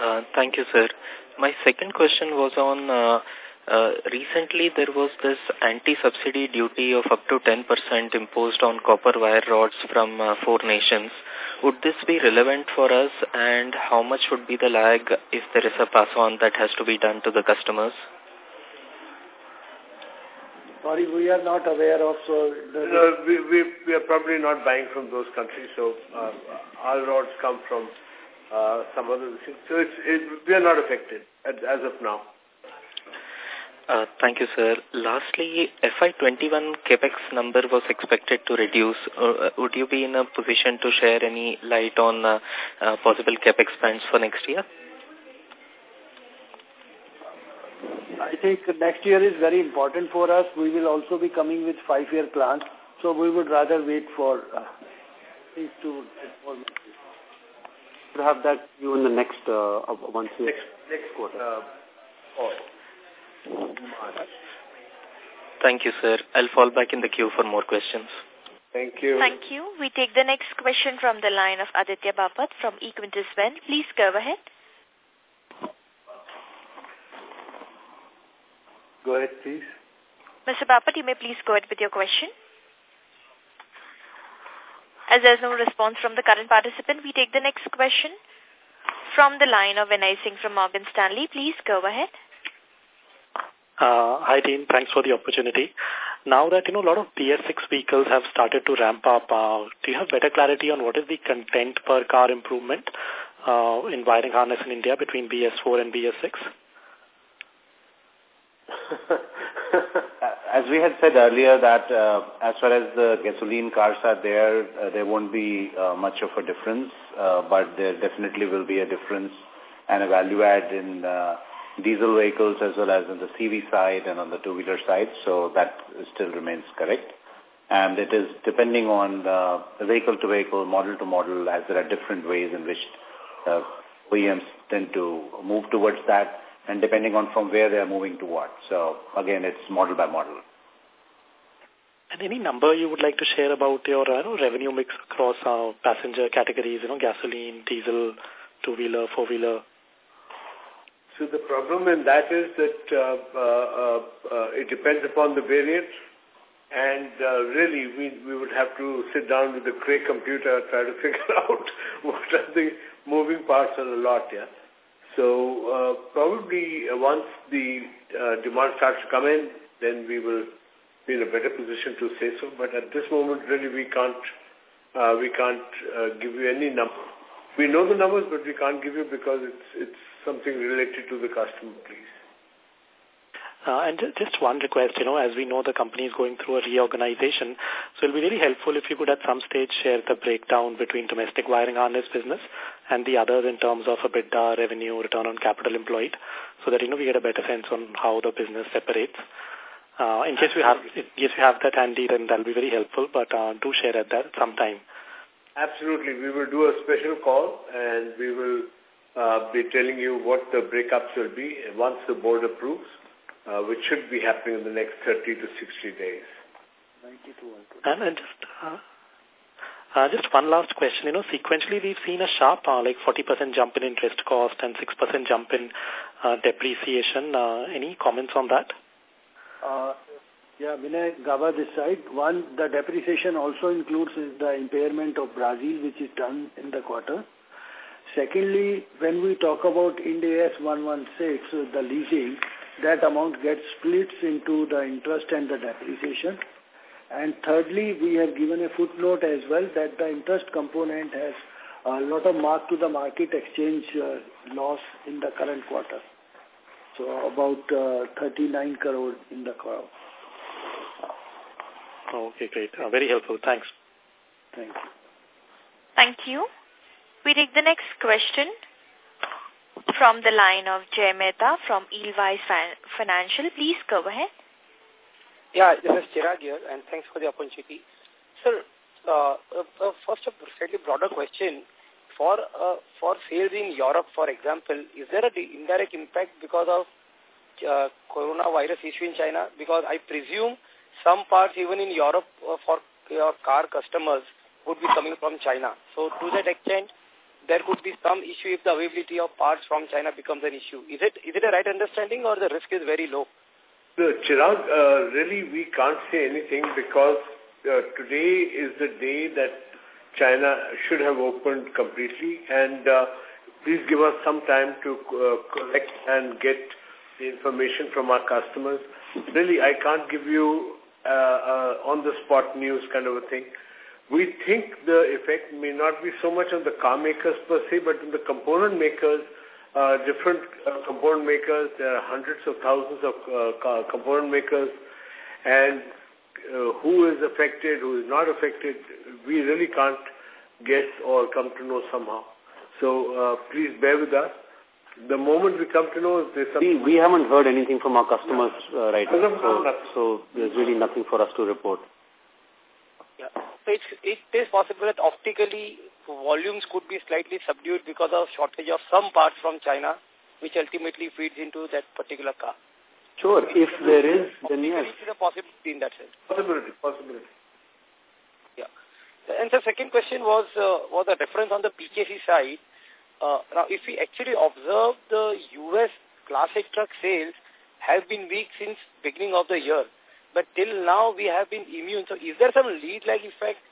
Uh, thank you, sir. My second question was on uh, uh, recently there was this anti-subsidy duty of up to 10% imposed on copper wire rods from uh, four nations. Would this be relevant for us and how much would be the lag if there is a pass-on that has to be done to the customers? Sorry, we are not aware of. So no, we, we, we are probably not buying from those countries. So uh, our rods come from uh, some other things. So it's, it, we are not affected as, as of now. Uh, thank you, sir. Lastly, FY21 capex number was expected to reduce. Uh, would you be in a position to share any light on uh, uh, possible capex plans for next year? I think next year is very important for us. We will also be coming with five-year plans. So we would rather wait for uh, these two. We'll have that you in the next uh, once next next quarter. Uh. Thank you, sir. I'll fall back in the queue for more questions. Thank you. Thank you. We take the next question from the line of Aditya Bapat from Equentis Wen. Please go ahead. Go ahead, please. Mr. Bapat, you may please go ahead with your question. As there is no response from the current participant, we take the next question from the line of Vinay Singh from Morgan Stanley. Please go ahead. Uh, hi, team. Thanks for the opportunity. Now that, you know, a lot of BS6 vehicles have started to ramp up, uh, do you have better clarity on what is the content per car improvement uh, in wiring harness in India between BS4 and BS6? as we had said earlier that uh, as far as the gasoline cars are there, uh, there won't be uh, much of a difference, uh, but there definitely will be a difference and a value add in uh, diesel vehicles as well as on the CV side and on the two-wheeler side, so that still remains correct. And it is depending on the vehicle to vehicle, model to model, as there are different ways in which uh, OEMs tend to move towards that, and depending on from where they are moving towards. So again, it's model by model. And any number you would like to share about your uh, revenue mix across uh, passenger categories, you know, gasoline, diesel, two-wheeler, four-wheeler? So the problem in that is that uh, uh, uh, it depends upon the variant and uh, really we, we would have to sit down with the Cray computer try to figure out what are the moving parts of the lot, yeah. So uh, probably once the uh, demand starts to come in, then we will be in a better position to say so. But at this moment, really, we can't uh, we can't uh, give you any number. We know the numbers, but we can't give you because it's it's something related to the customer, please. Uh, and just one request, you know, as we know the company is going through a reorganization, so it will be really helpful if you could at some stage share the breakdown between domestic wiring harness business and the others in terms of EBITDA, revenue, return on capital employed, so that, you know, we get a better sense on how the business separates. Uh, in case we have, in case we have that handy, then that'll be very helpful, but uh, do share at that sometime. Absolutely. We will do a special call and we will uh, be telling you what the breakups will be once the board approves uh, which should be happening in the next 30 to 60 days. And, and just, uh, uh, just one last question. You know, sequentially we've seen a sharp, uh, like 40% jump in interest cost and 6% jump in uh, depreciation. Uh, any comments on that? Uh, yeah, Vinay Gauba this side. One, the depreciation also includes the impairment of Brazil, which is done in the quarter. Secondly, when we talk about Ind AS 116, the leasing, that amount gets split into the interest and the depreciation. And thirdly, we have given a footnote as well that the interest component has a lot of mark to the market exchange uh, loss in the current quarter. So about uh, 39 crore in the quarter. Okay, great. Uh, very helpful. Thanks. Thank you. Thank you. We take the next question from the line of Jay Mehta from Edelweiss Financial. Please go ahead. Yeah, this is Chirag here, and thanks for the opportunity. Sir, uh, uh, first a slightly broader question. For uh, for sales in Europe, for example, is there an indirect impact because of uh, coronavirus issue in China? Because I presume some parts even in Europe uh, for your car customers would be coming from China. So to that extent, there could be some issue if the availability of parts from China becomes an issue. Is it is it a right understanding or the risk is very low? No, Chirag, uh, really we can't say anything because uh, today is the day that China should have opened completely and uh, please give us some time to uh, collect and get the information from our customers. Really, I can't give you uh, uh, on-the-spot news kind of a thing. We think the effect may not be so much on the car makers per se, but on the component makers, uh, different uh, component makers. There are hundreds of thousands of uh, component makers, and uh, who is affected, who is not affected, we really can't guess or come to know somehow. So uh, please bear with us. The moment we come to know if there's something... We, we haven't heard anything from our customers uh, right now, so, so there's really nothing for us to report. Yeah. So it's, it is possible that optically volumes could be slightly subdued because of shortage of some parts from China, which ultimately feeds into that particular car. Sure, if there is, then yes. There is a possibility in that sense. Possibility, possibility. Yeah. And the second question was uh, was a reference on the PKC side. Uh, now, if we actually observe the U.S. Class 8 truck sales have been weak since beginning of the year. But till now, we have been immune. So is there some lead-lag effect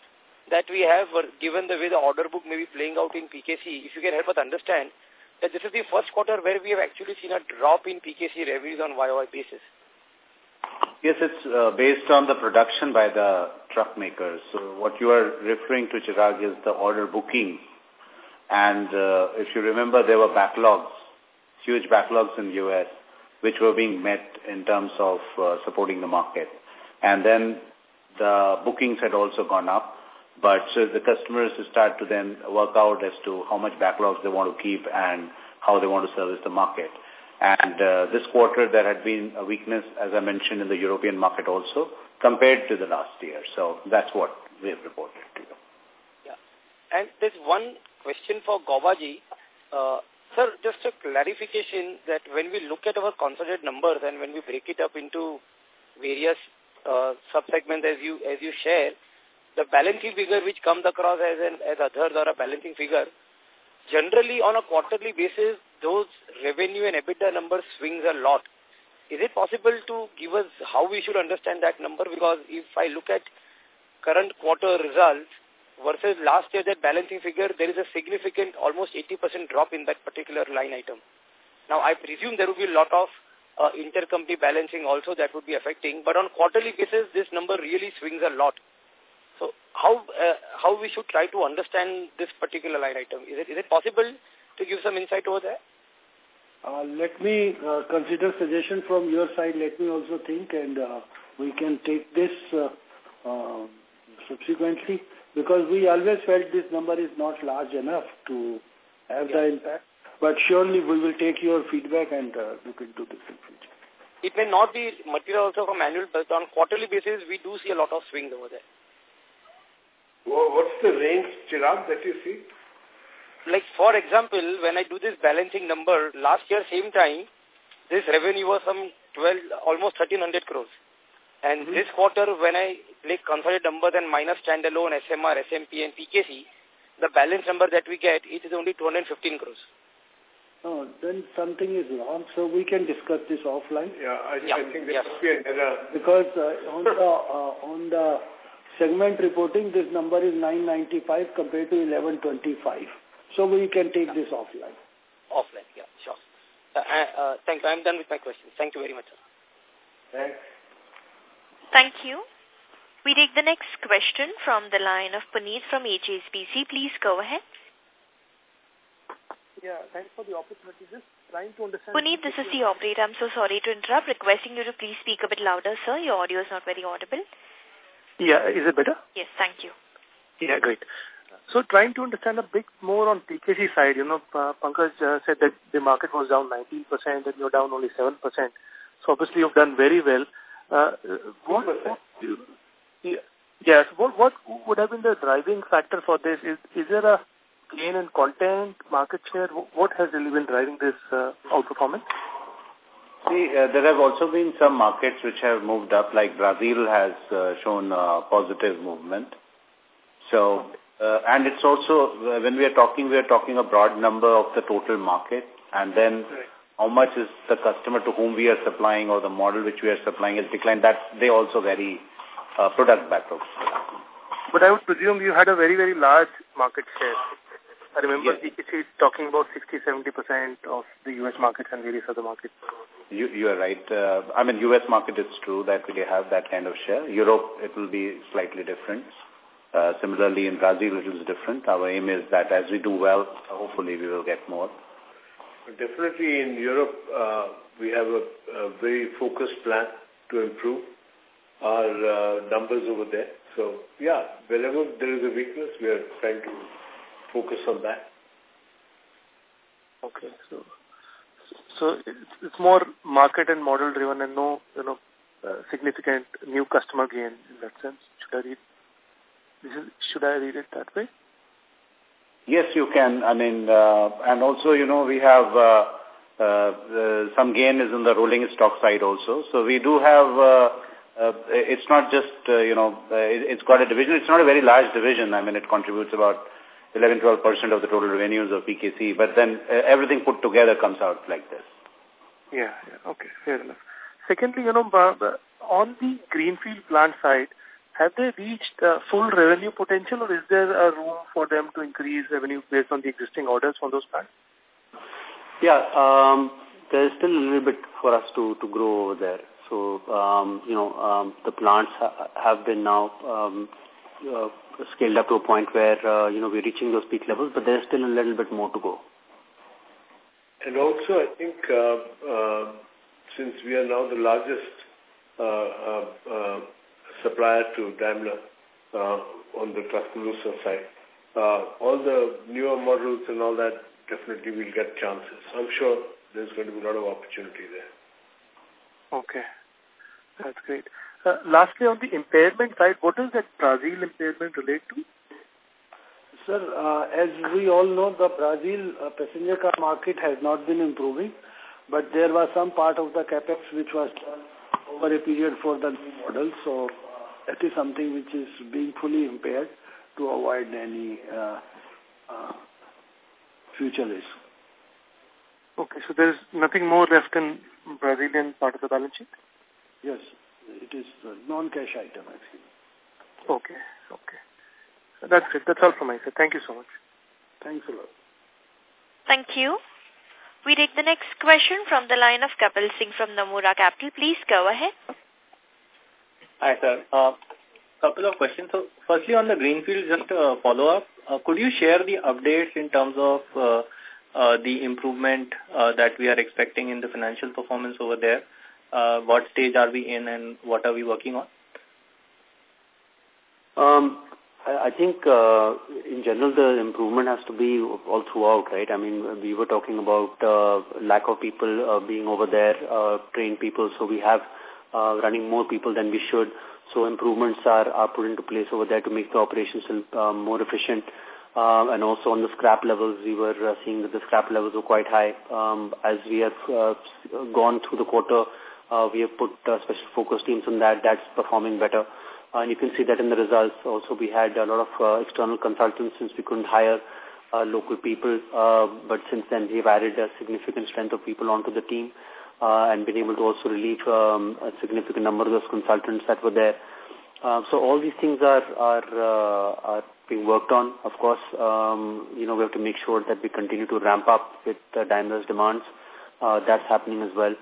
that we have, given the way the order book may be playing out in PKC? If you can help us understand that this is the first quarter where we have actually seen a drop in PKC revenues on YOY basis. Yes, it's uh, based on the production by the truck makers. So what you are referring to, Chirag, is the order booking. And uh, if you remember, there were backlogs, huge backlogs in the U.S which were being met in terms of uh, supporting the market. And then the bookings had also gone up. But so the customers start to then work out as to how much backlogs they want to keep and how they want to service the market. And uh, this quarter, there had been a weakness, as I mentioned, in the European market also, compared to the last year. So that's what we have reported to you. Yeah. And there's one question for Gauba Uh, Sir, just a clarification that when we look at our consolidated numbers and when we break it up into various uh, subsegments as you as you share, the balancing figure which comes across as an as others or a balancing figure, generally on a quarterly basis, those revenue and EBITDA numbers swings a lot. Is it possible to give us how we should understand that number? Because if I look at current quarter results, versus last year that balancing figure, there is a significant almost 80% drop in that particular line item. Now, I presume there will be a lot of uh, intercompany balancing also that would be affecting, but on quarterly basis, this number really swings a lot. How uh, how we should try to understand this particular line item? Is it is it possible to give some insight over there? Uh, let me uh, consider suggestion from your side. Let me also think, and uh, we can take this uh, uh, subsequently because we always felt this number is not large enough to have yeah. the impact. But surely we will take your feedback and uh, look into this in future. It may not be material also from annual, but on quarterly basis, we do see a lot of swings over there. Well, what's the range, Chirag, that you see? Like, for example, when I do this balancing number, last year, same time, this revenue was some 12, almost 1300 crores. And mm -hmm. this quarter, when I like consolidated numbers and minus standalone, SMR, SMP, and PKC, the balance number that we get, it is only 215 crores. Oh, then something is wrong. So we can discuss this offline. Yeah, I, yeah. I think there yes. must be an error. Because uh, on the uh, on the segment reporting, this number is 995 compared to 1125. So we can take yeah. this offline. Offline, yeah, sure. Uh, uh, thank you. I'm done with my questions. Thank you very much. Sir. Thanks. Thank you. We take the next question from the line of Puneet from HSBC. Please go ahead. Yeah, thanks for the opportunity. Just trying to understand... Puneet, this is the operator. I'm so sorry to interrupt. Requesting you to please speak a bit louder, sir. Your audio is not very audible. Yeah, is it better? Yes, thank you. Yeah, great. So trying to understand a bit more on PKC side, you know, uh, Pankaj uh, said that the market was down 19% and you're down only 7%. So obviously you've done very well. Uh, what, what, yes, what, what would have been the driving factor for this? Is, is there a gain in content, market share? What has really been driving this uh, outperformance? See, uh, there have also been some markets which have moved up, like Brazil has uh, shown uh, positive movement. So Uh, and it's also, uh, when we are talking, we are talking a broad number of the total market. And then right. how much is the customer to whom we are supplying or the model which we are supplying is declined. That they also vary uh, product backlog. But I would presume you had a very, very large market share. I remember yes. talking about 60-70% of the U.S. market and various other markets. You, you are right. Uh, I mean, U.S. market, it's true that we have that kind of share. Europe, it will be slightly different. Uh, similarly, in Brazil, it is different. Our aim is that as we do well, hopefully we will get more. Definitely in Europe, uh, we have a, a, very focused plan to improve our uh, numbers over there. So, yeah, wherever there is a weakness, we are trying to focus on that. Okay, so so it's more market and model driven and no, you know, uh, significant new customer gain in that sense. Should I read? should I read it that way? Yes, you can. I mean, uh, and also, you know, we have uh, uh, uh, some gain is in the rolling stock side also. So we do have. Uh, uh, it's not just, uh, you know, uh, it, it's got a division. It's not a very large division. I mean, it contributes about 11, 12% of the total revenues of PKC, but then uh, everything put together comes out like this. Yeah, yeah, okay, fair enough. Secondly, you know, on the greenfield plant side, have they reached uh, full revenue potential or is there a room for them to increase revenue based on the existing orders from those plants? Yeah, um, there is still a little bit for us to, to grow over there. So, um, you know, um, the plants ha have been now um, uh, scaled up to a point where, uh, you know, we're reaching those peak levels, but there's still a little bit more to go. And also, I think, uh, uh, since we are now the largest uh, uh, uh, supplier to Daimler uh, on the Tuscaloosa side, uh, all the newer models and all that definitely will get chances. I'm sure there's going to be a lot of opportunity there. Okay. That's great. Uh, lastly, on the impairment side, what does that Brazil impairment relate to? Sir, uh, as we all know, the Brazil uh, passenger car market has not been improving, but there was some part of the capex which was done over a period for the new model. So uh, that is something which is being fully impaired to avoid any uh, uh, future risk. Okay, so there is nothing more left in Brazilian part of the balance sheet? Yes. It is non-cash item, actually. Okay, okay. That's it. That's all from my side. Thank you so much. Thanks a lot. Thank you. We take the next question from the line of Kapil Singh from Nomura Capital. Please go ahead. Hi, sir. A uh, couple of questions. So, firstly, on the Greenfield, just a follow-up. Uh, could you share the updates in terms of uh, uh, the improvement uh, that we are expecting in the financial performance over there? Uh, what stage are we in and what are we working on? Um, I think uh, in general the improvement has to be all throughout, right? I mean, we were talking about uh, lack of people uh, being over there, uh, trained people, so we have uh, running more people than we should. So improvements are, are put into place over there to make the operations uh, more efficient. Uh, and also on the scrap levels, we were uh, seeing that the scrap levels were quite high. Um, as we have uh, gone through the quarter, uh, we have put uh, special focus teams on that. That's performing better. Uh, and you can see that in the results. Also, we had a lot of uh, external consultants since we couldn't hire uh, local people. Uh, but since then, we've added a significant strength of people onto the team uh, and been able to also relieve um, a significant number of those consultants that were there. Uh, so all these things are are, uh, are being worked on. Of course, um, you know we have to make sure that we continue to ramp up with uh, Daimler's demands. Uh, that's happening as well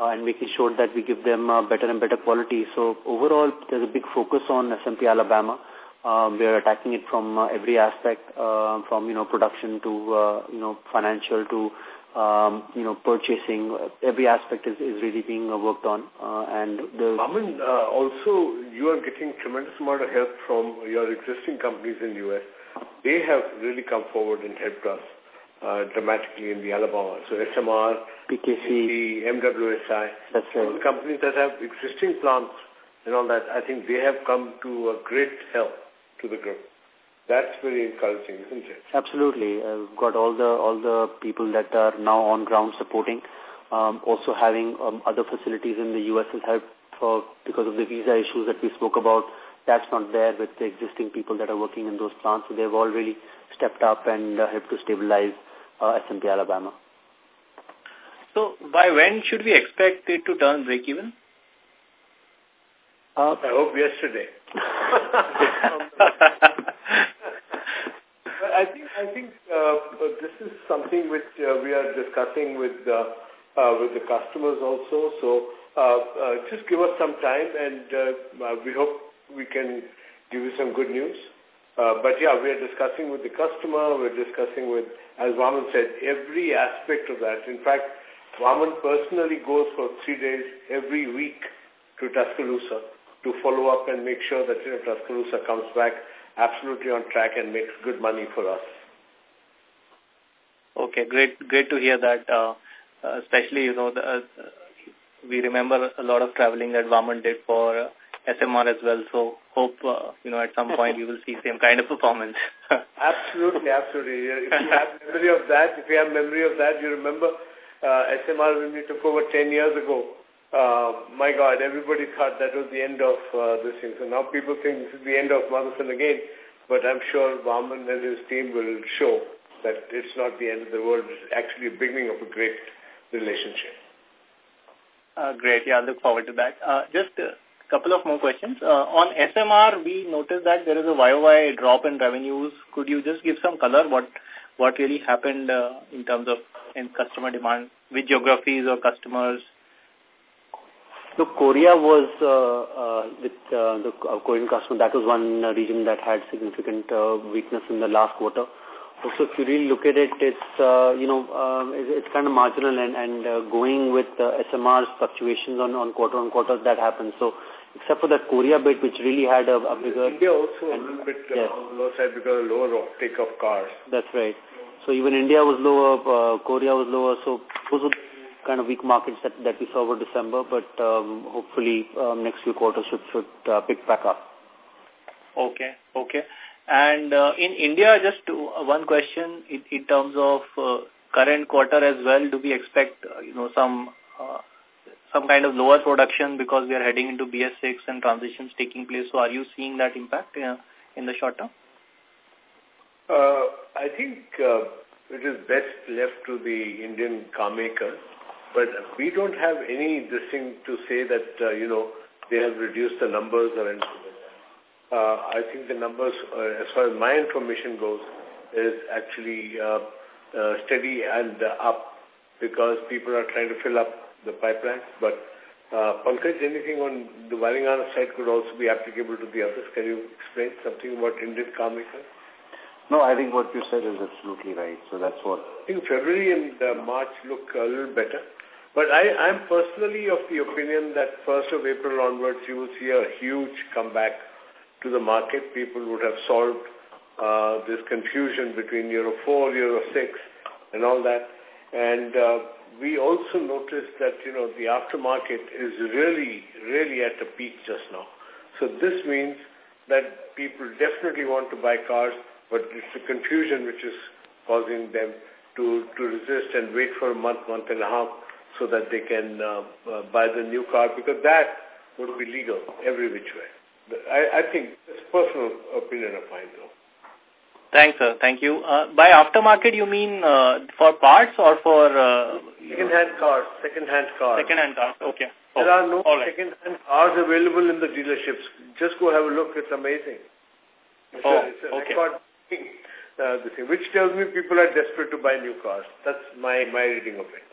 uh, and making sure that we give them uh, better and better quality. So overall, there's a big focus on SMP Alabama. Um, we are attacking it from uh, every aspect, uh, from, you know, production to, uh, you know, financial to, um, you know, purchasing. Every aspect is, is really being uh, worked on. Uh, and the... Aman, uh, also, you are getting tremendous amount of help from your existing companies in the U.S. They have really come forward and helped us uh, dramatically in the Alabama. So SMR, PKC, MWSI, that's right. the companies that have existing plants and all that, I think they have come to a great help to the group. That's very encouraging, isn't it? Absolutely. Uh, we've got all the all the people that are now on ground supporting. Um, also having um, other facilities in the U.S. has helped for because of the visa issues that we spoke about. that's not there with the existing people that are working in those plants. So they've all really stepped up and uh, helped to stabilize uh, SMP Alabama. So by when should we expect it to turn break-even? Uh, I hope yesterday. but I think I think uh, this is something which uh, we are discussing with uh, uh, with the customers also. So uh, uh, just give us some time, and uh, we hope we can give you some good news. Uh, but yeah, we are discussing with the customer. We're discussing with, as Vaman said, every aspect of that. In fact, Vaman personally goes for three days every week to Tuscaloosa to follow up and make sure that you know, Tuscaloosa comes back absolutely on track and makes good money for us. Okay, great, great to hear that. Uh, uh, especially, you know, the, uh, we remember a lot of traveling that Vaman did for uh, SMR as well. So hope, uh, you know, at some point we will see same kind of performance. absolutely, absolutely. If you have memory of that, if you have memory of that, you remember uh, SMR when we took over 10 years ago. Uh, my God, everybody thought that was the end of uh, this thing. So now people think this is the end of Motherson again. But I'm sure Vaman and his team will show that it's not the end of the world. It's actually the beginning of a great relationship. Uh, great. Yeah, I look forward to that. Uh, just a couple of more questions. Uh, on SMR, we noticed that there is a YOY drop in revenues. Could you just give some color what what really happened uh, in terms of in customer demand, which geographies or customers? So Korea was uh, uh, with uh, the Korean customer. That was one region that had significant uh, weakness in the last quarter. Also, if you really look at it, it's, uh, you know, uh, it's, it's kind of marginal and, and uh, going with uh, SMR's fluctuations on, on quarter on quarter, that happens. So, except for that Korea bit, which really had a, a bigger... India also and, a little bit uh, yes. on the low side because of lower uptake of cars. That's right. So even India was lower, uh, Korea was lower, so those were kind of weak markets that, that we saw over December, but um, hopefully um, next few quarters should, should uh, pick back up. Okay, okay. And uh, in India, just to, uh, one question in, in terms of uh, current quarter as well, do we expect, uh, you know, some uh, some kind of lower production because we are heading into BS6 and transitions taking place? So are you seeing that impact uh, in the short term? Uh, I think uh, it is best left to the Indian car makers, but we don't have any this thing to say that, uh, you know, they have reduced the numbers or anything uh, I think the numbers, uh, as far as my information goes, is actually uh, uh, steady and uh, up because people are trying to fill up the pipeline. But uh, Pankaj, anything on the wiring harness side could also be applicable to the others. Can you explain something about Indian car makers? No, I think what you said is absolutely right. So that's what... I think February and uh, March look a little better. But I, I'm personally of the opinion that 1st of April onwards, you will see a huge comeback to the market, people would have solved uh, this confusion between Euro 4, Euro 6, and all that. And uh, we also noticed that, you know, the aftermarket is really, really at a peak just now. So this means that people definitely want to buy cars, but it's the confusion which is causing them to, to resist and wait for a month, month and a half so that they can uh, uh, buy the new car because that would be legal every which way. I, I think it's personal opinion of mine, though. Thanks, sir. Thank you. Uh, by aftermarket, you mean uh, for parts or for... Uh, second-hand cars. Second-hand cars. Second-hand cars, okay. There are no right. second-hand cars available in the dealerships. Just go have a look. It's amazing. It's oh, a, it's a okay. record thing, uh, the thing, which tells me people are desperate to buy new cars. That's my, my reading of it.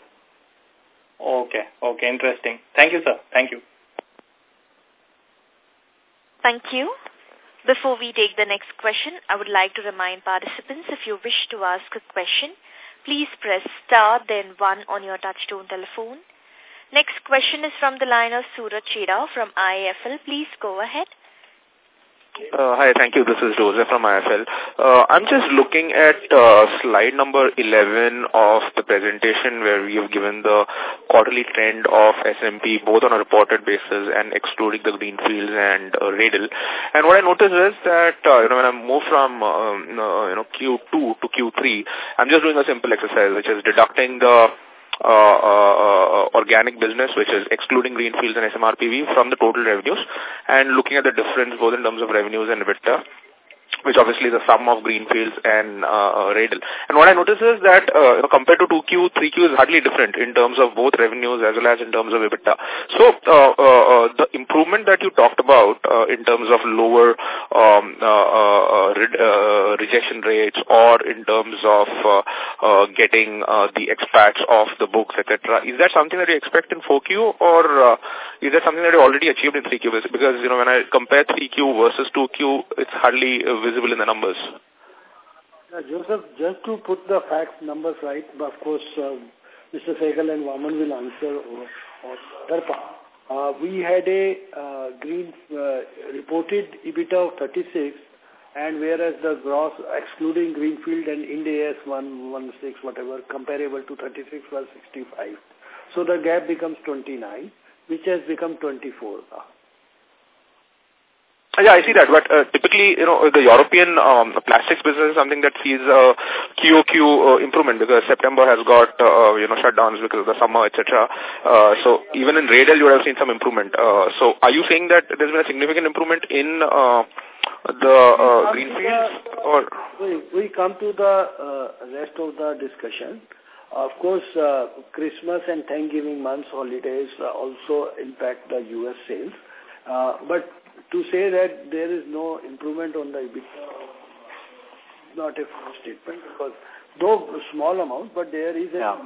Okay, okay, interesting. Thank you, sir. Thank you. Thank you. Before we take the next question, I would like to remind participants if you wish to ask a question, please press star then one on your touchtone telephone. Next question is from the line of Suraj Chira from IIFL. Please go ahead. Uh, hi, thank you. This is Joseph from IFL. Uh, I'm just looking at uh, slide number 11 of the presentation where we have given the quarterly trend of SMP both on a reported basis and excluding the greenfields and uh. And what I noticed is that uh, you know when I move from um, uh, you know Q2 to Q3, I'm just doing a simple exercise which is deducting the Uh, uh, uh, organic business, which is excluding greenfields and SMRP BV from the total revenues, and looking at the difference both in terms of revenues and EBITDA which obviously is the sum of greenfields and uh, Reydel. And what I notice is that uh, compared to 2Q, 3Q is hardly different in terms of both revenues as well as in terms of EBITDA. So uh, uh, uh the improvement that you talked about uh, in terms of lower um, uh, uh, re uh, rejection rates or in terms of uh, uh, getting uh, the expats off the books, etc., is that something that you expect in 4Q or uh, is that something that you already achieved in 3Q? Because, you know, when I compare 3Q versus 2Q, it's hardly uh, visible in the numbers. Uh, Joseph, just to put the facts, numbers right, but of course, uh, Mr. Sehgal and Vaman will answer on other part. Uh, we had a uh, green uh, reported EBITDA of 36, and whereas the gross, excluding Greenfield and Ind AS 116, whatever, comparable to 36 was 65. So the gap becomes 29, which has become 24 now. Yeah, I see that. But uh, typically, you know, the European um, plastics business is something that sees uh, QOQ uh, improvement because September has got, uh, you know, shutdowns because of the summer, etc. Uh, so even in Reydel, you would have seen some improvement. Uh, so are you saying that there's been a significant improvement in uh, the uh, greenfields? Or we, we come to the uh, rest of the discussion. Of course, uh, Christmas and Thanksgiving months holidays uh, also impact the U.S. sales. Uh, but to say that there is no improvement on the EBITDA not a full statement because though small amount, but there is a yeah.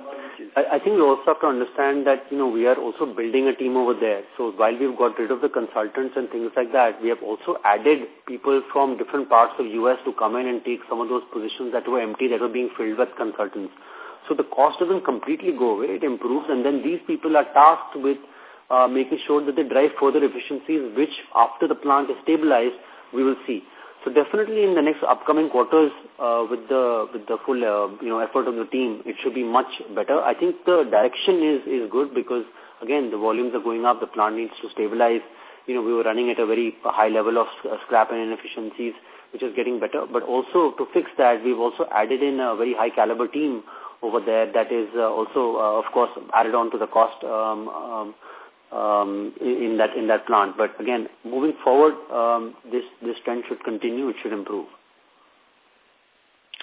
I, I think we also have to understand that, you know, we are also building a team over there. So while we've got rid of the consultants and things like that, we have also added people from different parts of U.S. to come in and take some of those positions that were empty, that were being filled with consultants. So the cost doesn't completely go away, it improves, and then these people are tasked with uh, making sure that they drive further efficiencies, which after the plant is stabilized, we will see. So definitely in the next upcoming quarters, uh, with the with the full uh, you know effort of the team, it should be much better. I think the direction is is good because again the volumes are going up, the plant needs to stabilize. You know we were running at a very high level of uh, scrap and inefficiencies, which is getting better. But also to fix that, we've also added in a very high caliber team over there that is uh, also uh, of course added on to the cost. Um, um, um, in that in that plant. But again, moving forward, um, this this trend should continue. It should improve.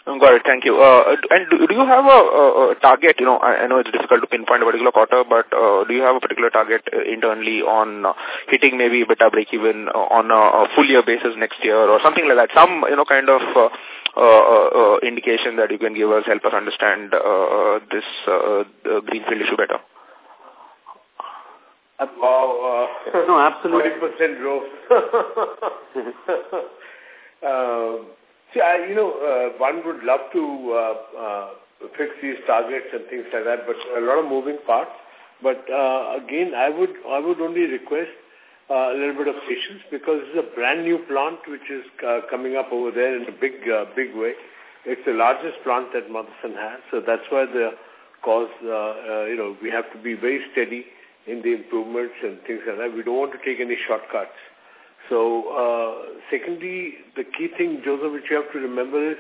Got it. Thank you. Uh, and do, do you have a, a, target? You know, I, I know it's difficult to pinpoint a particular quarter, but uh, do you have a particular target uh, internally on uh, hitting maybe beta break even uh, on a, a full year basis next year or something like that? Some you know kind of uh, uh, uh, indication that you can give us help us understand uh, this uh, greenfield issue better. Wow. Uh, no, absolutely. 40% growth. uh, see, I, you know, uh, one would love to uh, uh, fix these targets and things like that, but a lot of moving parts. But uh, again, I would I would only request uh, a little bit of patience because it's a brand new plant which is uh, coming up over there in a big uh, big way. It's the largest plant that Motherson has, so that's why the cause uh, uh, you know we have to be very steady in the improvements and things like that. We don't want to take any shortcuts. So, uh, secondly, the key thing, Joseph, which you have to remember is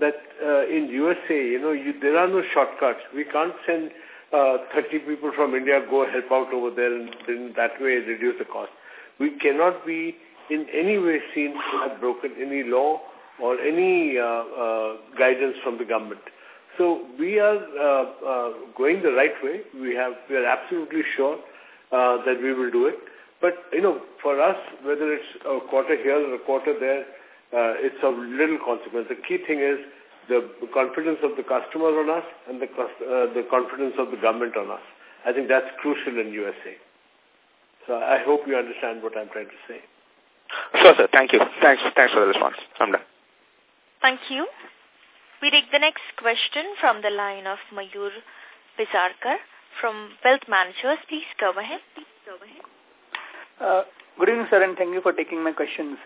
that uh, in USA, you know, you, there are no shortcuts. We can't send uh, 30 people from India go help out over there and in that way reduce the cost. We cannot be in any way seen to have broken any law or any uh, uh, guidance from the government. So we are uh, uh, going the right way. We have we are absolutely sure uh, that we will do it. But you know, for us, whether it's a quarter here or a quarter there, uh, it's of little consequence. The key thing is the confidence of the customer on us and the uh, the confidence of the government on us. I think that's crucial in USA. So I hope you understand what I'm trying to say. Sure, sir. Thank you. Thanks. Thanks for the response. I'm done. Thank you. We take the next question from the line of Mayur Pisarkar from Wealth Managers. Please go ahead. Please go ahead. Uh, good evening, sir, and thank you for taking my questions.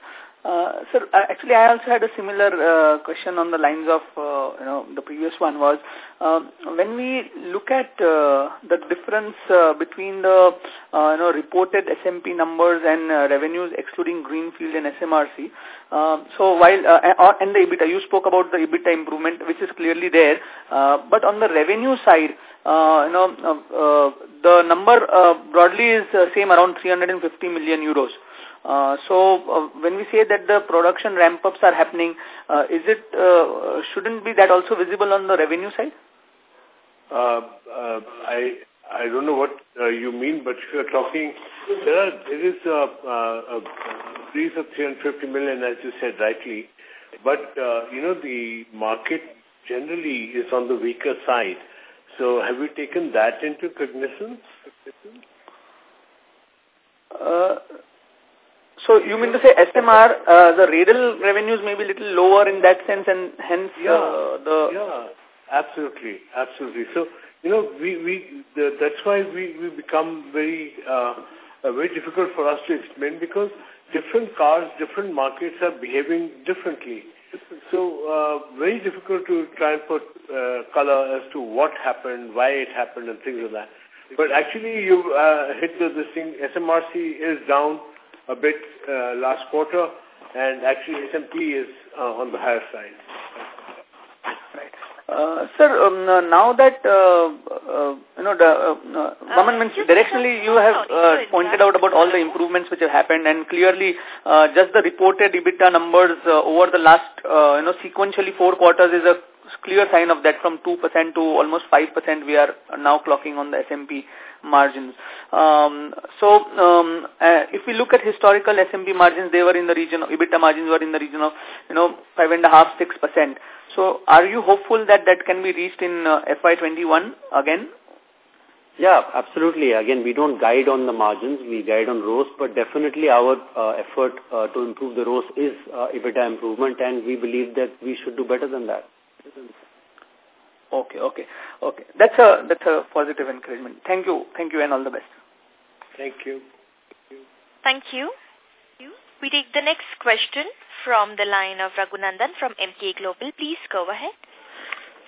Uh, sir, uh, actually, I also had a similar uh, question on the lines of uh, you know the previous one was uh, when we look at uh, the difference uh, between the uh, you know reported SMP numbers and uh, revenues excluding greenfield and SMRC. Uh, so while uh, and the EBITDA, you spoke about the EBITDA improvement, which is clearly there, uh, but on the revenue side, uh, you know uh, uh, the number uh, broadly is uh, same around 350 million euros. Uh, so uh, when we say that the production ramp-ups are happening, uh, is it uh, shouldn't be that also visible on the revenue side? Uh, uh, I I don't know what uh, you mean, but if you're talking, there, are, there is a, a, a increase of 350 million, as you said rightly, but uh, you know the market generally is on the weaker side. So have you taken that into cognizance? Uh, so you mean to say SMR, uh, the Reydel revenues may be a little lower in that sense and hence yeah, uh, the... Yeah, absolutely, absolutely. So, you know, we, we the, that's why we, we become very, uh, uh, very difficult for us to explain because different cars, different markets are behaving differently. So, uh, very difficult to try and put uh, color as to what happened, why it happened and things like that. But actually, you uh, hit the, this thing, SMRC is down a bit uh, last quarter, and actually SMP is uh, on the higher side. Right. Uh, sir, um, uh, now that, uh, uh, you know, the, uh, uh, Vaman means directionally you have uh, pointed out about all the improvements which have happened and clearly uh, just the reported EBITDA numbers uh, over the last, uh, you know, sequentially four quarters is a clear sign of that from 2% to almost 5% we are now clocking on the SMP margins. Um, so um, uh, if we look at historical SMP margins, they were in the region of, EBITDA margins were in the region of, you know, 5.5%, 6%. So are you hopeful that that can be reached in uh, FY21 again? Yeah, absolutely. Again, we don't guide on the margins, we guide on ROS, but definitely our uh, effort uh, to improve the ROS is uh, EBITDA improvement and we believe that we should do better than that. Okay, okay, okay. That's a that's a positive encouragement. Thank you, thank you, and all the best. Thank you. Thank you. We take the next question from the line of Raghunandan from Emkay Global. Please go ahead.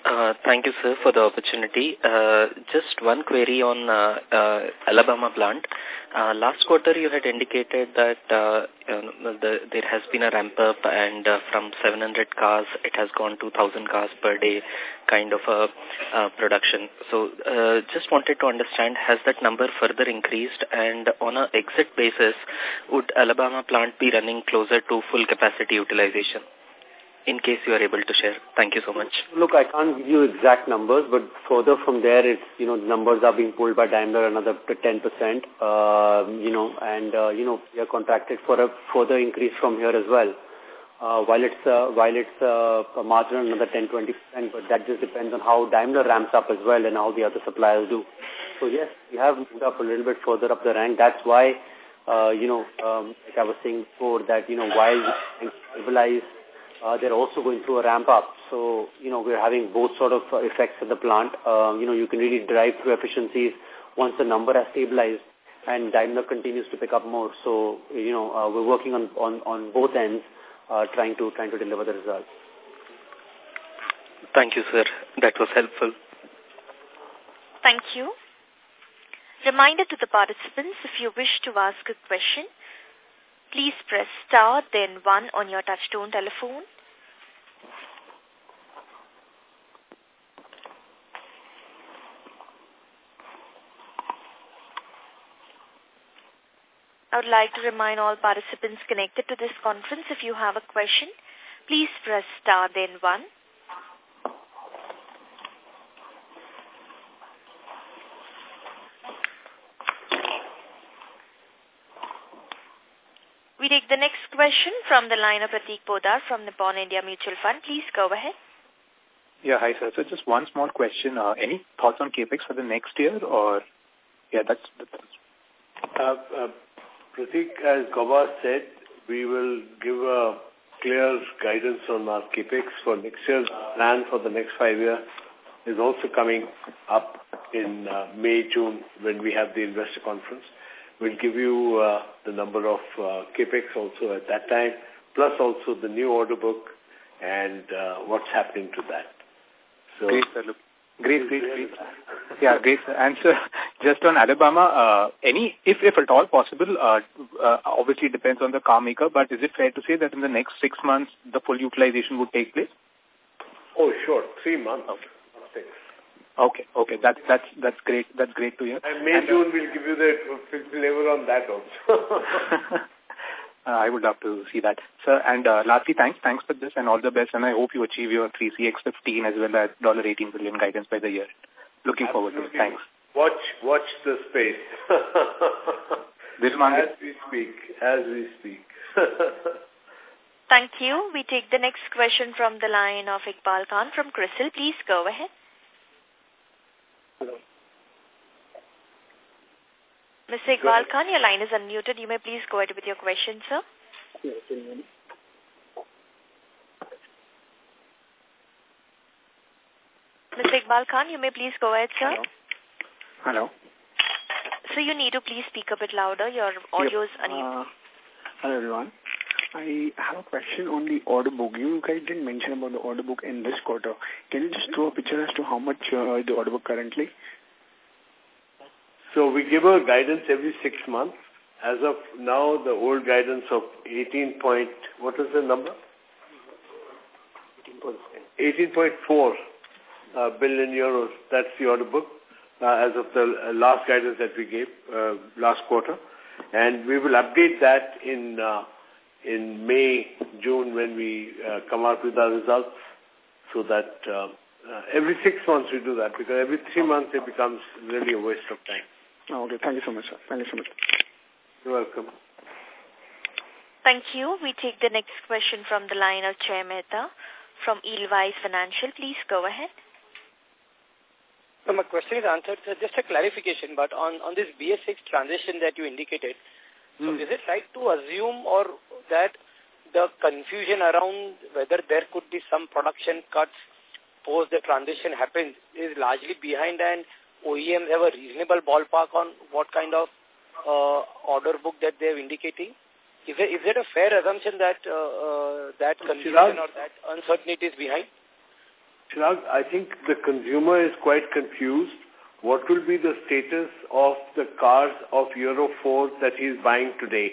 Uh, thank you, sir, for the opportunity. Uh, just one query on uh, uh, Alabama plant. Uh, last quarter, you had indicated that uh, the, there has been a ramp-up and from 700 cars, it has gone to 1,000 cars per day kind of a production. So just wanted to understand, has that number further increased and on a exit basis, would Alabama plant be running closer to full capacity utilization? In case you are able to share. Thank you so much. Look, I can't give you exact numbers, but further from there, it's, you know, the numbers are being pulled by Daimler another 10%, uh, you know, and, uh, you know, we are contracted for a further increase from here as well. Uh, while it's, uh, while it's uh, marginal another 10-20%, but that just depends on how Daimler ramps up as well and how the other suppliers do. So yes, we have moved up a little bit further up the rank. That's why, uh, you know, um, like I was saying before, that, you know, while we stabilize uh, they're also going through a ramp up. So, you know, we're having both sort of effects at the plant. Uh, you know, you can really drive through efficiencies once the number has stabilized and Daimler continues to pick up more. So, you know, uh, we're working on, on, on both ends, uh, trying to, trying to deliver the results. Thank you, sir. That was helpful. Thank you. Reminder to the participants, if you wish to ask a question, please press star then 1 on your touchtone telephone. I would like to remind all participants connected to this conference if you have a question, please press star then 1. Take the next question from the line of Prateek Podar from Nippon India Mutual Fund. Please go ahead. Yeah, hi sir. So just one small question. Uh, any thoughts on capex for the next year, or yeah, that's. that's uh, uh, Pratik, as Gauba said, we will give a clear guidance on our capex for next year's plan for the next five years is also coming up in uh, May, June when we have the investor conference. We'll give you uh, the number of uh, capex also at that time. plus also the new order book and uh, what's happening to that. So, great, sir. Look, great, great, great. yeah, great. Sir. And sir, just on Alabama, uh, any, if, if at all possible, uh, uh, obviously it depends on the car maker, but is it fair to say that in the next six months, the full utilization would take place? Oh, sure. Three months. Okay. Six. Okay, okay, that's that's that's great. That's great to hear. And May and, June will give you the flavor on that also. Uh, I would love to see that. Sir, and uh, lastly, thanks. Thanks for this and all the best. And I hope you achieve your 3CX15 as well as dollar $18 billion guidance by the year. Looking Absolutely. forward to it. Thanks. Watch, watch the space. this as we speak, as we speak. Thank you. We take the next question from the line of Iqbal Khan from Crystal. Please go ahead. Hello. Mr. Iqbal Khan, your line is unmuted. You may please go ahead with your question, sir. Yes, Mr. Iqbal Khan, you may please go ahead, sir. Hello. Hello. So you need to please speak a bit louder. Your audio is yep. Uh, hello, everyone. I have a question on the order book. You guys didn't mention about the order book in this quarter. Can you just throw a picture as to how much uh, the order book currently? So we give a guidance every six months. As of now, the old guidance of 18 point, what is the number? 18.4 uh, billion euros. That's the order book uh, as of the uh, last guidance that we gave uh, last quarter. And we will update that in uh, in May, June when we uh, come out with our results so that uh, uh, every six months we do that because every three months it becomes really a waste of time. Oh, okay. Thank you so much, sir. Thank you so much. You're welcome. Thank you. We take the next question from the line of Jay Mehta from Edelweiss Financial. Please go ahead. So my question is answered. So just a clarification, but on, on this BS6 transition that you indicated. So hmm. is it right to assume or that the confusion around whether there could be some production cuts post the transition happens is largely behind and OEMs have a reasonable ballpark on what kind of uh, order book that they are indicating? Is it, is it a fair assumption that uh, uh, that confusion Chirag, or that uncertainty is behind? Chirag, I think the consumer is quite confused. What will be the status of the cars of Euro 4 that he is buying today?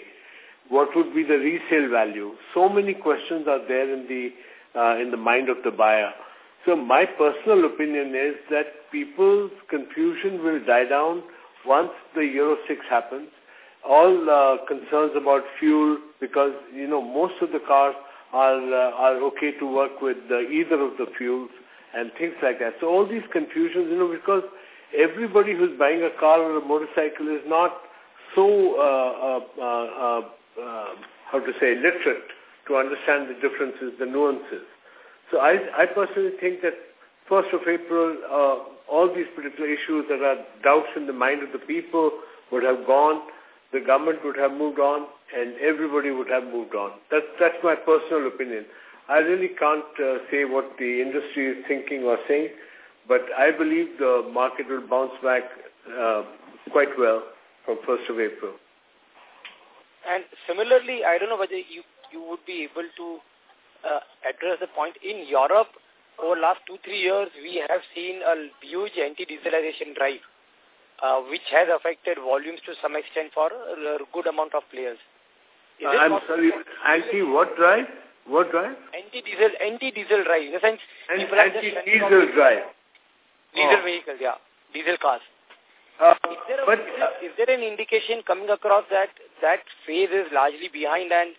What would be the resale value? So many questions are there in the uh, in the mind of the buyer. So my personal opinion is that people's confusion will die down once the Euro 6 happens. All uh, concerns about fuel, because, you know, most of the cars are, uh, are okay to work with uh, either of the fuels and things like that. So all these confusions, you know, because everybody who's buying a car or a motorcycle is not so, uh, uh, uh, uh, how to say, literate to understand the differences, the nuances. So I, I personally think that 1st of April, uh, all these particular issues that are doubts in the mind of the people would have gone, the government would have moved on, and everybody would have moved on. That's, that's my personal opinion. I really can't uh, say what the industry is thinking or saying, but I believe the market will bounce back uh, quite well from 1st of April. And similarly, I don't know whether you, you would be able to uh, address the point. In Europe, over last two, three years, we have seen a huge anti-dieselization drive, uh, which has affected volumes to some extent for a good amount of players. Uh, I'm sorry, anti what drive? What drive? Anti-diesel, anti-diesel drive. In the sense, anti-diesel drive. Diesel oh. vehicles, yeah. Diesel cars. Uh, is, there a, but, is, there an indication coming across that that phase is largely behind and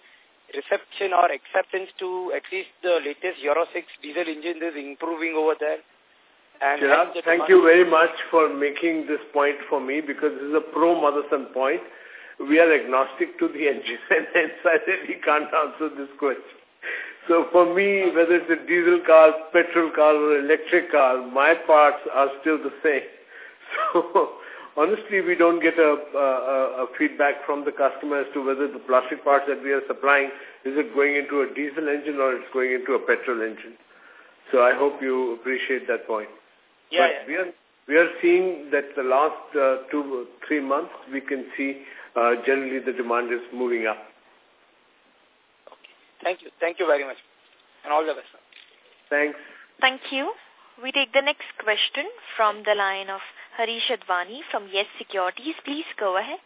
reception or acceptance to at least the latest Euro 6 diesel engine is improving over there. And Chirag, thank you very much for making this point for me because this is a pro-Motherson point. We are agnostic to the engine and hence I really can't answer this question. So for me, whether it's a diesel car, petrol car or electric car, my parts are still the same. So honestly, we don't get a, a, a feedback from the customer as to whether the plastic parts that we are supplying, is it going into a diesel engine or it's going into a petrol engine. So I hope you appreciate that point. Yeah, but yeah. we are we are seeing that the last uh, two three months we can see uh, generally the demand is moving up. Okay. Thank you. Thank you very much. And all the best. Sir. Thanks. Thank you. We take the next question from the line of Harish Advani from Yes Securities. Please go ahead.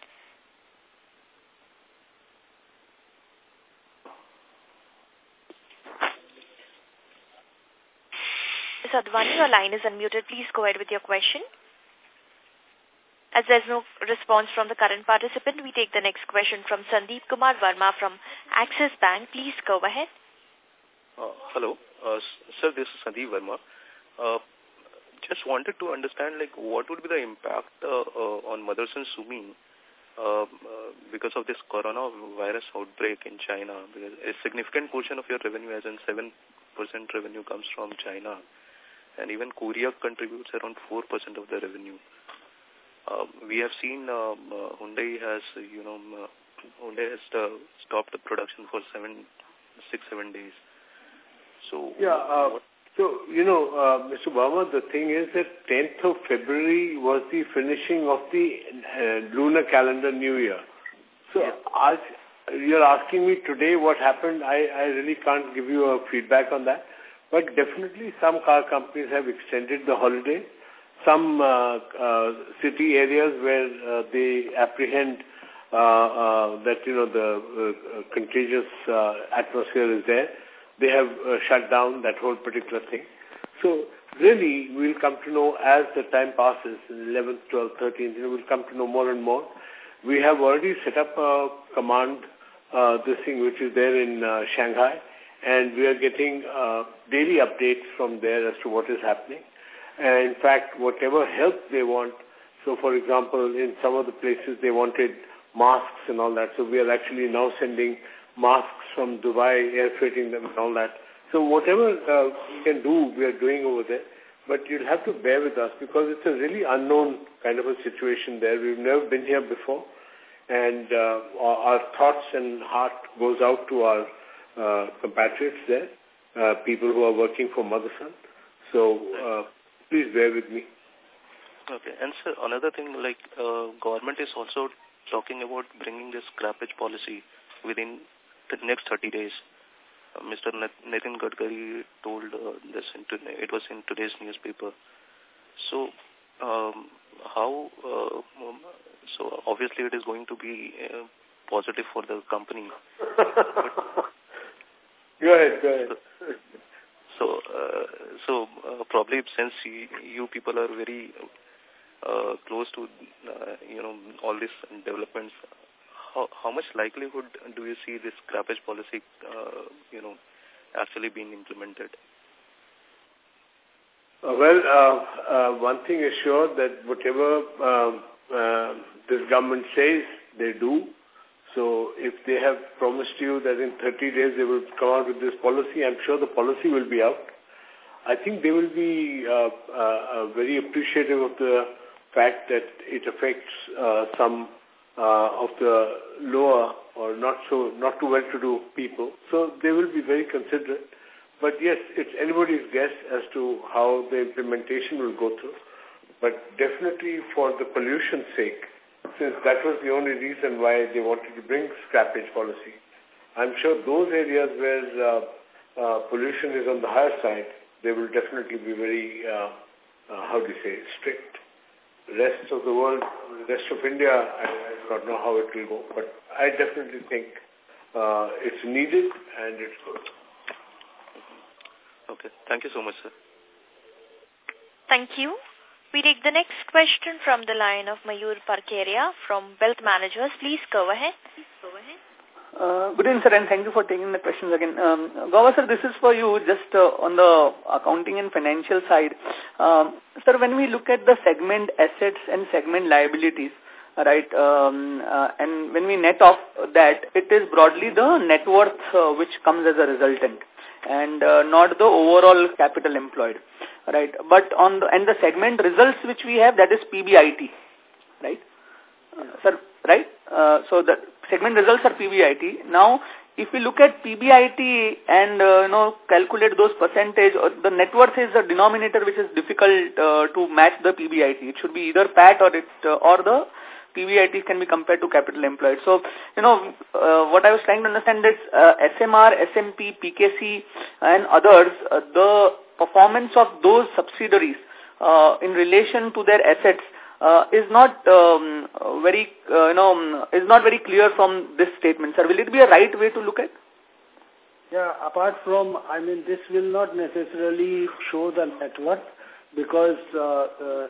Ms. Advani, your line is unmuted. Please go ahead with your question. As there's no response from the current participant, we take the next question from Sandeep Kumar Verma from Axis Bank. Please go ahead. Uh, hello. Uh, sir, this is Sandeep Verma. Uh, just wanted to understand like what would be the impact uh, uh, on Motherson Sumi uh, uh, because of this coronavirus outbreak in China. Because a significant portion of your revenue, as in 7% revenue, comes from China. And even Korea contributes around 4% of the revenue. Uh, we have seen um, uh, Hyundai has, you know, uh, Hyundai has uh, stopped the production for seven, six, seven days. So, yeah, uh, so, you know, uh, Mr. Obama, the thing is that 10th of February was the finishing of the uh, lunar calendar New Year. So, yeah. as you're asking me today what happened, I, I really can't give you a feedback on that. But definitely some car companies have extended the holiday. Some uh, uh, city areas where uh, they apprehend that, you know, the contagious atmosphere is there, they have shut down that whole particular thing. So really, we'll come to know as the time passes, 11th, 12th, 13th, you know, we'll come to know more and more. We have already set up a command, uh, this thing which is there in uh, Shanghai, and we are getting uh, daily updates from there as to what is happening. And in fact, whatever help they want, so for example, in some of the places they wanted masks and all that, so we are actually now sending masks from Dubai, air freighting them and all that. So whatever uh, we can do, we are doing over there. But you'll have to bear with us because it's a really unknown kind of a situation there. We've never been here before. And uh, our, thoughts and heart goes out to our uh, compatriots there, uh, people who are working for Motherson. So uh, please bear with me. Okay. And sir, another thing, like uh, government is also talking about bringing this scrappage policy within the next 30 days. Uh, Mr. Nitin Gadkari told uh, this, in it was in today's newspaper. So, um, how, uh, um, so obviously it is going to be uh, positive for the company. go ahead, go ahead. So, uh, so uh, probably since you, you people are very uh, close to, uh, you know, all these developments, how, how much likelihood do you see this scrappage policy, uh, you know, actually being implemented? Uh, well, uh, uh, one thing is sure that whatever um, uh, this government says, they do. So if they have promised you that in 30 days they will come out with this policy, I'm sure the policy will be out. I think they will be uh, uh, very appreciative of the fact that it affects uh, some uh, of the lower or not so not too well-to-do people. So they will be very considerate. But yes, it's anybody's guess as to how the implementation will go through. But definitely for the pollution's sake, since that was the only reason why they wanted to bring scrappage policy, I'm sure those areas where uh, uh, pollution is on the higher side, they will definitely be very, uh, uh, how do you say, strict rest of the world, rest of India, I, I do not know how it will go. But I definitely think uh, it's needed and it's good. Okay. Thank you so much, sir. Thank you. We take the next question from the line of Mayur Parkeria from Wealth Managers. Please go ahead. Uh, good evening, sir, and thank you for taking the questions again. Um, Gauba, sir, this is for you just uh, on the accounting and financial side. Um, sir, when we look at the segment assets and segment liabilities, right, um, uh, and when we net off that, it is broadly the net worth uh, which comes as a resultant and uh, not the overall capital employed, right? But on the, and the segment results which we have, that is PBIT, right? Uh, sir, right? Uh, so the segment results are PBIT. Now, if we look at PBIT and, uh, you know, calculate those percentage, or the net worth is the denominator which is difficult uh, to match the PBIT. It should be either PAT or it, uh, or the PBIT can be compared to capital employed. So, you know, uh, what I was trying to understand is uh, SMR, SMP, PKC and others, uh, the performance of those subsidiaries uh, in relation to their assets uh, is not um, very, uh, you know, is not very clear from this statement. Sir, will it be a right way to look at? Yeah, apart from, I mean, this will not necessarily show the net worth because uh, uh,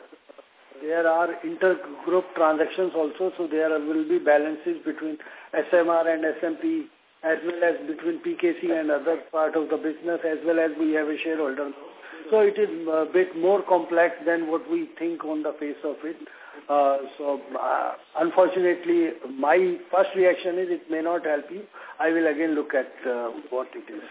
there are inter-group transactions also, so there will be balances between SMR and SMP as well as between PKC and other part of the business as well as we have a shareholder. So it is a bit more complex than what we think on the face of it. Uh, so uh, unfortunately, my first reaction is it may not help you. I will again look at uh, what it is.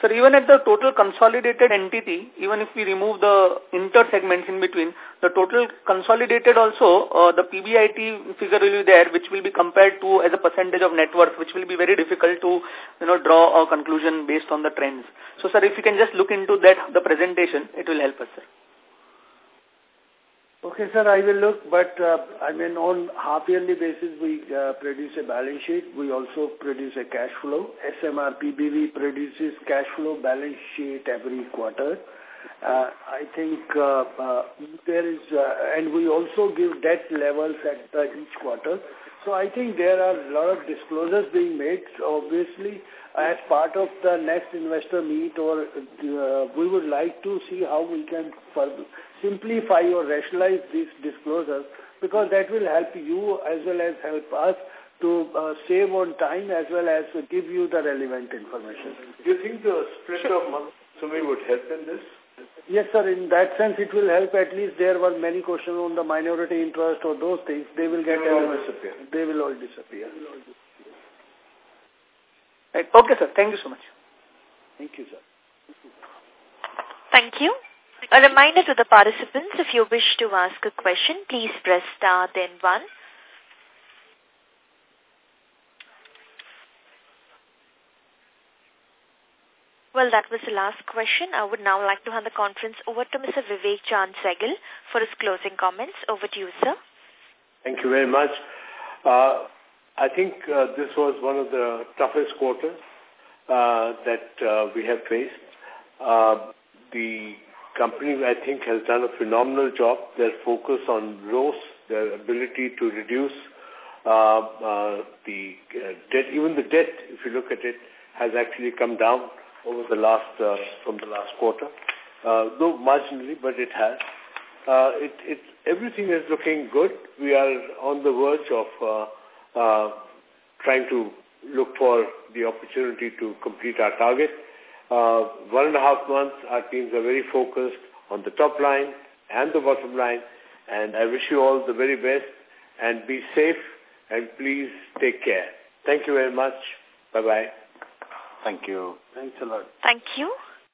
Sir, even at the total consolidated entity, even if we remove the inter-segments in between, the total consolidated also, uh, the PBIT figure will be there, which will be compared to as a percentage of net worth, which will be very difficult to, you know, draw a conclusion based on the trends. So, sir, if you can just look into that, the presentation, it will help us, sir. Okay, sir, I will look, but uh, I mean on half-yearly basis we uh, produce a balance sheet. We also produce a cash flow. SMRP BV produces cash flow balance sheet every quarter. Uh, I think uh, uh, there is, uh, and we also give debt levels at uh, each quarter. So I think there are a lot of disclosures being made. Obviously, as part of the next investor meet or uh, we would like to see how we can simplify or rationalize these disclosures because that will help you as well as help us to uh, save on time as well as give you the relevant information. Do you think the split of Sumi would help in this? Yes, sir. In that sense, it will help. At least there were many questions on the minority interest or those things. They will get they will all disappear. They will all disappear. Right. Okay, sir. Thank you so much. Thank you, sir. Thank you. A reminder to the participants, if you wish to ask a question, please press star then one. Well, that was the last question. I would now like to hand the conference over to Mr. Vivek Chand Sehgal for his closing comments. Over to you, sir. Thank you very much. Uh, I think uh, this was one of the toughest quarters uh, that uh, we have faced. Uh, the company, I think, has done a phenomenal job. Their focus on growth, their ability to reduce uh, the debt, even the debt, if you look at it, has actually come down over the last, uh, from the last quarter. Uh, though marginally, but it has. Uh, it, it, everything is looking good. We are on the verge of uh, uh, trying to look for the opportunity to complete our target. Uh, one and a half months, our teams are very focused on the top line and the bottom line. And I wish you all the very best and be safe and please take care. Thank you very much. Bye-bye. Thank you. Thanks a lot. Thank you.